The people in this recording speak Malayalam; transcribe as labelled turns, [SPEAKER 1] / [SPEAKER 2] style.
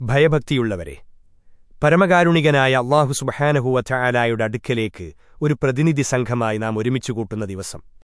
[SPEAKER 1] ഭയഭക്തിയുള്ളവരെ. പരമകാരുണികനായ അള്ളാഹു സുബഹാനഹുവ ചായാലായുടെ അടുക്കലേക്ക് ഒരു പ്രതിനിധി സംഘമായി നാം ഒരുമിച്ചു കൂട്ടുന്ന ദിവസം.